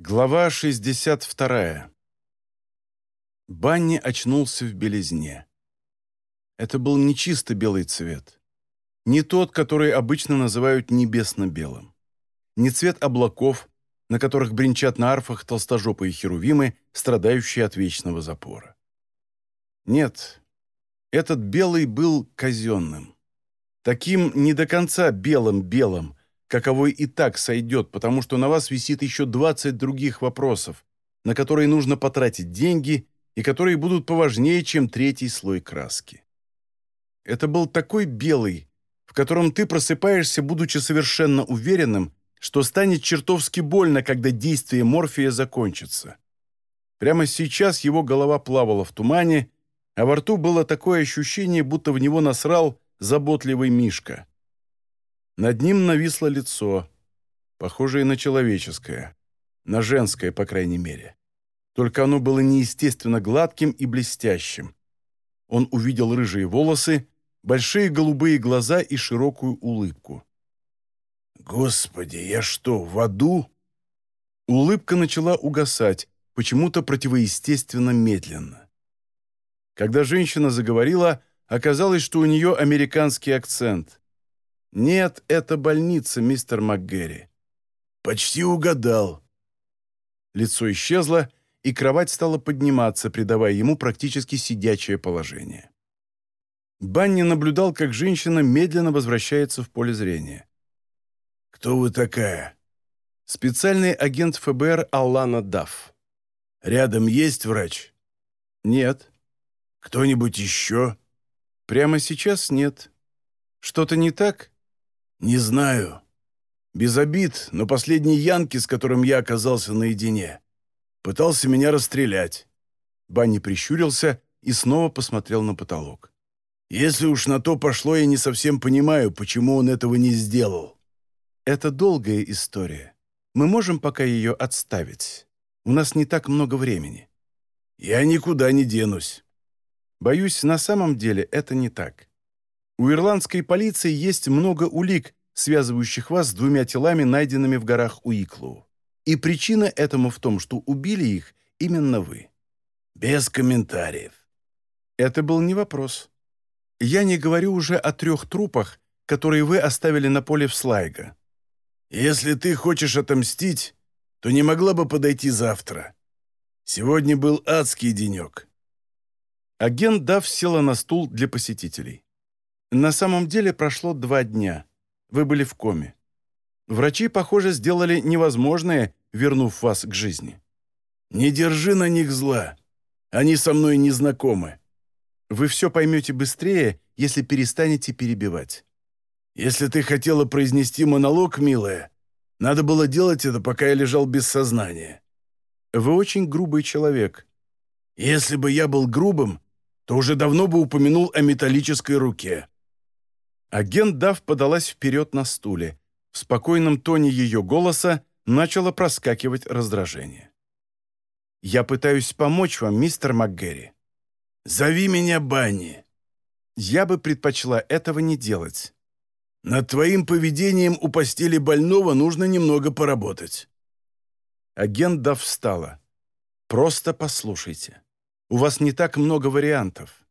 Глава 62. Банни очнулся в белизне. Это был не чисто белый цвет. Не тот, который обычно называют небесно-белым. Не цвет облаков, на которых бренчат на арфах толстожопые херувимы, страдающие от вечного запора. Нет, этот белый был казенным. Таким не до конца белым-белым, каковой и так сойдет, потому что на вас висит еще 20 других вопросов, на которые нужно потратить деньги и которые будут поважнее, чем третий слой краски. Это был такой белый, в котором ты просыпаешься, будучи совершенно уверенным, что станет чертовски больно, когда действие морфия закончится. Прямо сейчас его голова плавала в тумане, а во рту было такое ощущение, будто в него насрал заботливый мишка. Над ним нависло лицо, похожее на человеческое, на женское, по крайней мере. Только оно было неестественно гладким и блестящим. Он увидел рыжие волосы, большие голубые глаза и широкую улыбку. «Господи, я что, в аду?» Улыбка начала угасать, почему-то противоестественно медленно. Когда женщина заговорила, оказалось, что у нее американский акцент. «Нет, это больница, мистер МакГерри». «Почти угадал». Лицо исчезло, и кровать стала подниматься, придавая ему практически сидячее положение. Банни наблюдал, как женщина медленно возвращается в поле зрения. «Кто вы такая?» «Специальный агент ФБР Алана Дафф». «Рядом есть врач?» «Нет». «Кто-нибудь еще?» «Прямо сейчас нет. Что-то не так?» «Не знаю. Без обид, но последний Янки, с которым я оказался наедине, пытался меня расстрелять». Банни прищурился и снова посмотрел на потолок. «Если уж на то пошло, я не совсем понимаю, почему он этого не сделал». «Это долгая история. Мы можем пока ее отставить. У нас не так много времени». «Я никуда не денусь». «Боюсь, на самом деле это не так. У ирландской полиции есть много улик, связывающих вас с двумя телами, найденными в горах Уиклоу. И причина этому в том, что убили их именно вы. Без комментариев. Это был не вопрос. Я не говорю уже о трех трупах, которые вы оставили на поле в Слайго. Если ты хочешь отомстить, то не могла бы подойти завтра. Сегодня был адский денек. Агент Дав села на стул для посетителей. На самом деле прошло два дня. Вы были в коме. Врачи, похоже, сделали невозможное, вернув вас к жизни. Не держи на них зла. Они со мной не знакомы. Вы все поймете быстрее, если перестанете перебивать. Если ты хотела произнести монолог, милая, надо было делать это, пока я лежал без сознания. Вы очень грубый человек. Если бы я был грубым, то уже давно бы упомянул о металлической руке. Агент Дав подалась вперед на стуле. В спокойном тоне ее голоса начало проскакивать раздражение. «Я пытаюсь помочь вам, мистер МакГерри». «Зови меня Банни». «Я бы предпочла этого не делать». «Над твоим поведением у постели больного нужно немного поработать». Агент Дав встала. «Просто послушайте. У вас не так много вариантов.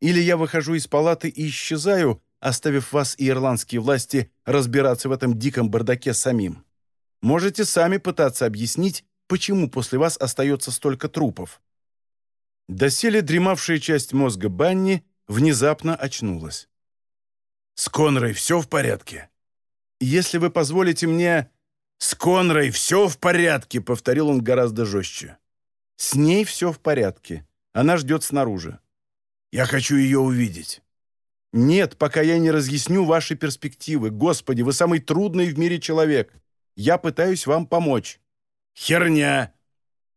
Или я выхожу из палаты и исчезаю, оставив вас и ирландские власти разбираться в этом диком бардаке самим. Можете сами пытаться объяснить, почему после вас остается столько трупов». Доселе дремавшая часть мозга Банни внезапно очнулась. «С Конрой все в порядке?» «Если вы позволите мне...» «С Конрой все в порядке», — повторил он гораздо жестче. «С ней все в порядке. Она ждет снаружи». «Я хочу ее увидеть». «Нет, пока я не разъясню ваши перспективы. Господи, вы самый трудный в мире человек. Я пытаюсь вам помочь». «Херня!»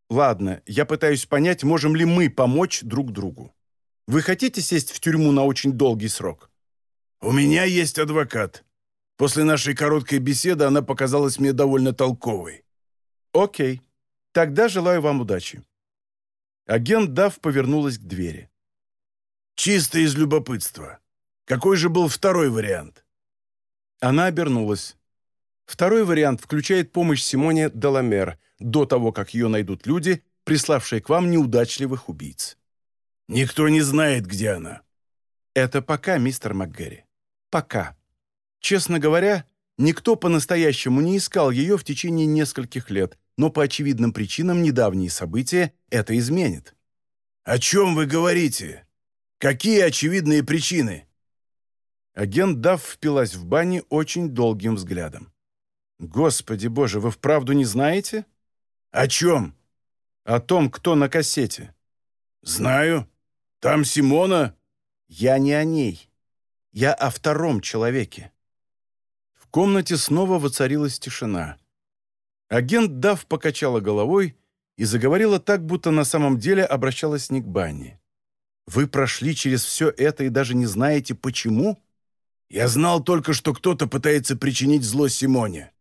«Ладно, я пытаюсь понять, можем ли мы помочь друг другу. Вы хотите сесть в тюрьму на очень долгий срок?» «У меня есть адвокат. После нашей короткой беседы она показалась мне довольно толковой». «Окей. Тогда желаю вам удачи». Агент Дав повернулась к двери. «Чисто из любопытства. Какой же был второй вариант?» Она обернулась. Второй вариант включает помощь Симоне Деламер, до того, как ее найдут люди, приславшие к вам неудачливых убийц. Никто не знает, где она. Это пока, мистер МакГерри. Пока. Честно говоря, никто по-настоящему не искал ее в течение нескольких лет, но по очевидным причинам недавние события это изменит. «О чем вы говорите? Какие очевидные причины?» Агент Дав впилась в бане очень долгим взглядом. «Господи боже, вы вправду не знаете?» «О чем?» «О том, кто на кассете». «Знаю. Там Симона». «Я не о ней. Я о втором человеке». В комнате снова воцарилась тишина. Агент Дав покачала головой и заговорила так, будто на самом деле обращалась не к Банни. «Вы прошли через все это и даже не знаете, почему?» «Я знал только, что кто-то пытается причинить зло Симоне».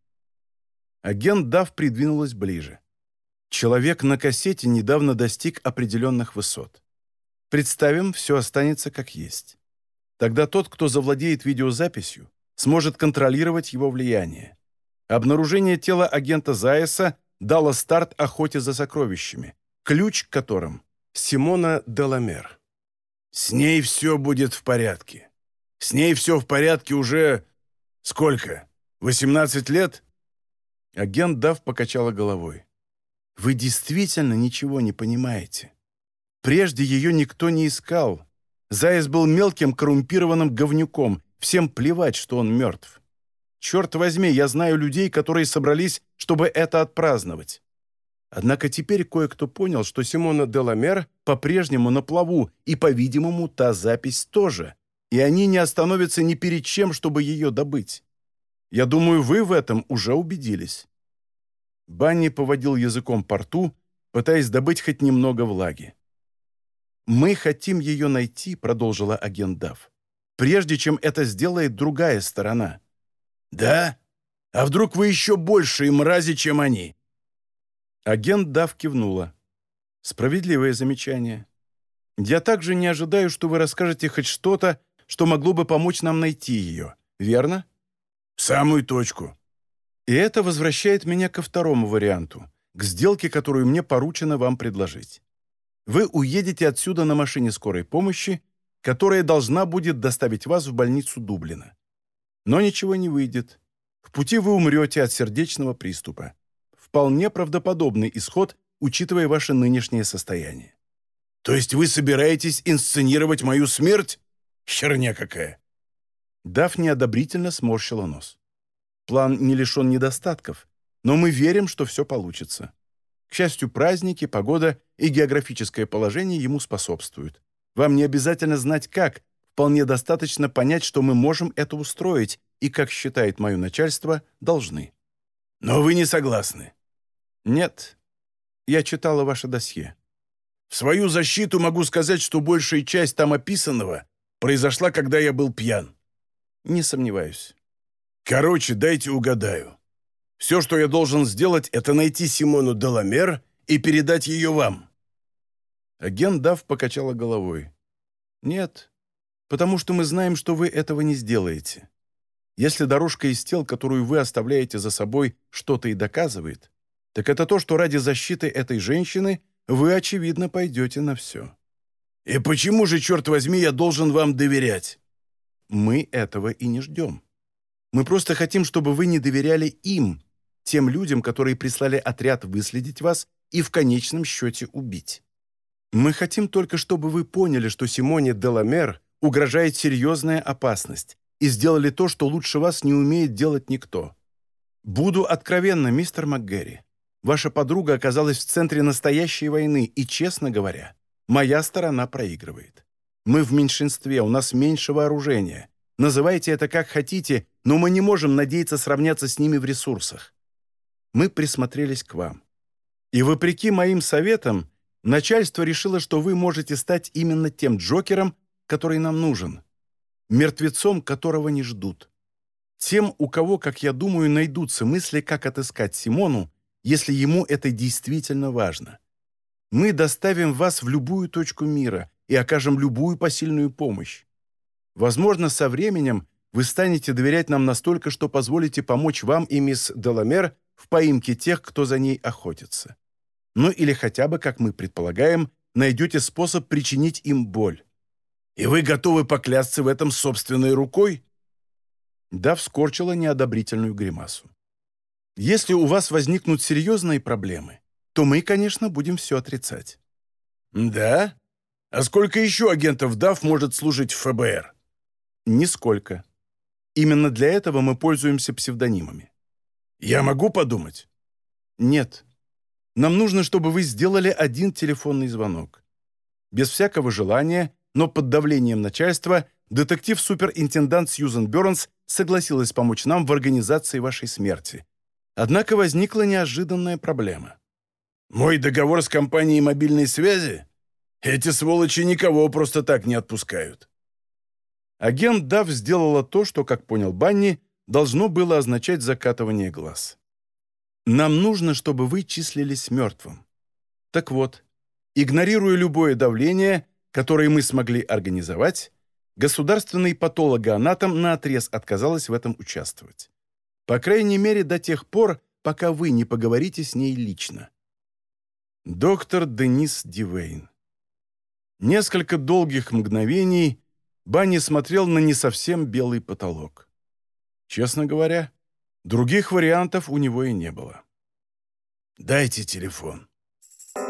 Агент Дав придвинулась ближе. Человек на кассете недавно достиг определенных высот. Представим, все останется как есть. Тогда тот, кто завладеет видеозаписью, сможет контролировать его влияние. Обнаружение тела агента Заяса дало старт охоте за сокровищами, ключ к которым — Симона Деламер. «С ней все будет в порядке. С ней все в порядке уже... Сколько? 18 лет?» Агент Дав покачала головой. «Вы действительно ничего не понимаете. Прежде ее никто не искал. Заяц был мелким коррумпированным говнюком, всем плевать, что он мертв. Черт возьми, я знаю людей, которые собрались, чтобы это отпраздновать. Однако теперь кое-кто понял, что Симона Деламер по-прежнему на плаву, и, по-видимому, та запись тоже, и они не остановятся ни перед чем, чтобы ее добыть. Я думаю, вы в этом уже убедились». Банни поводил языком по рту, пытаясь добыть хоть немного влаги. «Мы хотим ее найти», — продолжила агент Дав, «прежде чем это сделает другая сторона». «Да? А вдруг вы еще большие мрази, чем они?» Агент Дав кивнула. «Справедливое замечание. Я также не ожидаю, что вы расскажете хоть что-то, что могло бы помочь нам найти ее, верно?» «В самую точку». И это возвращает меня ко второму варианту, к сделке, которую мне поручено вам предложить. Вы уедете отсюда на машине скорой помощи, которая должна будет доставить вас в больницу Дублина. Но ничего не выйдет. В пути вы умрете от сердечного приступа. Вполне правдоподобный исход, учитывая ваше нынешнее состояние. То есть вы собираетесь инсценировать мою смерть? Херня какая!» Дав неодобрительно сморщила нос. «План не лишен недостатков, но мы верим, что все получится. К счастью, праздники, погода и географическое положение ему способствуют. Вам не обязательно знать как, Вполне достаточно понять, что мы можем это устроить, и, как считает мое начальство, должны. Но вы не согласны? Нет. Я читала ваше досье. В свою защиту могу сказать, что большая часть там описанного произошла, когда я был пьян. Не сомневаюсь. Короче, дайте угадаю. Все, что я должен сделать, это найти Симону Деламер и передать ее вам. Агент Дав покачала головой. Нет, потому что мы знаем, что вы этого не сделаете. Если дорожка из тел, которую вы оставляете за собой, что-то и доказывает, так это то, что ради защиты этой женщины вы, очевидно, пойдете на все. И почему же, черт возьми, я должен вам доверять? Мы этого и не ждем. Мы просто хотим, чтобы вы не доверяли им, тем людям, которые прислали отряд выследить вас и в конечном счете убить. Мы хотим только, чтобы вы поняли, что Симоне Деламер угрожает серьезная опасность, и сделали то, что лучше вас не умеет делать никто. Буду откровенна, мистер МакГерри. Ваша подруга оказалась в центре настоящей войны, и, честно говоря, моя сторона проигрывает. Мы в меньшинстве, у нас меньше вооружения. Называйте это как хотите, но мы не можем надеяться сравняться с ними в ресурсах. Мы присмотрелись к вам. И вопреки моим советам, начальство решило, что вы можете стать именно тем Джокером, который нам нужен, мертвецом, которого не ждут. Тем, у кого, как я думаю, найдутся мысли, как отыскать Симону, если ему это действительно важно. Мы доставим вас в любую точку мира и окажем любую посильную помощь. Возможно, со временем вы станете доверять нам настолько, что позволите помочь вам и мисс Деламер в поимке тех, кто за ней охотится. Ну или хотя бы, как мы предполагаем, найдете способ причинить им боль. И вы готовы поклясться в этом собственной рукой? Дав скорчила неодобрительную гримасу. Если у вас возникнут серьезные проблемы, то мы, конечно, будем все отрицать. Да? А сколько еще агентов ДАВ может служить в ФБР? Нисколько. Именно для этого мы пользуемся псевдонимами. Я могу подумать? Нет. Нам нужно, чтобы вы сделали один телефонный звонок. Без всякого желания, но под давлением начальства, детектив-суперинтендант Сьюзен Бернс согласилась помочь нам в организации вашей смерти. Однако возникла неожиданная проблема. «Мой договор с компанией мобильной связи? Эти сволочи никого просто так не отпускают». Агент Дав сделала то, что, как понял Банни, должно было означать закатывание глаз. Нам нужно, чтобы вы числились мертвым. Так вот, игнорируя любое давление, которое мы смогли организовать, государственный патологоанатом наотрез отказалась в этом участвовать. По крайней мере, до тех пор, пока вы не поговорите с ней лично. Доктор Денис Дивейн. Несколько долгих мгновений Банни смотрел на не совсем белый потолок. Честно говоря, Других вариантов у него и не было. «Дайте телефон»,